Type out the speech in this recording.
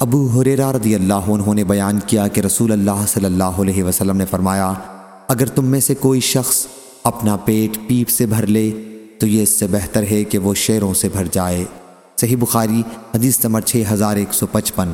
ابو حریرہ رضی اللہ عنہ نے بیان کیا کہ رسول اللہ صلی اللہ علیہ وسلم نے فرمایا، اگر تم میں سے کوئی شخص اپنا پیٹ پیپ سے بھر لے، تو یہ اس سے بہتر ہے کہ وہ شیروں سے بھر جائے۔ صحیح بخاری، حدیث نمبر 6155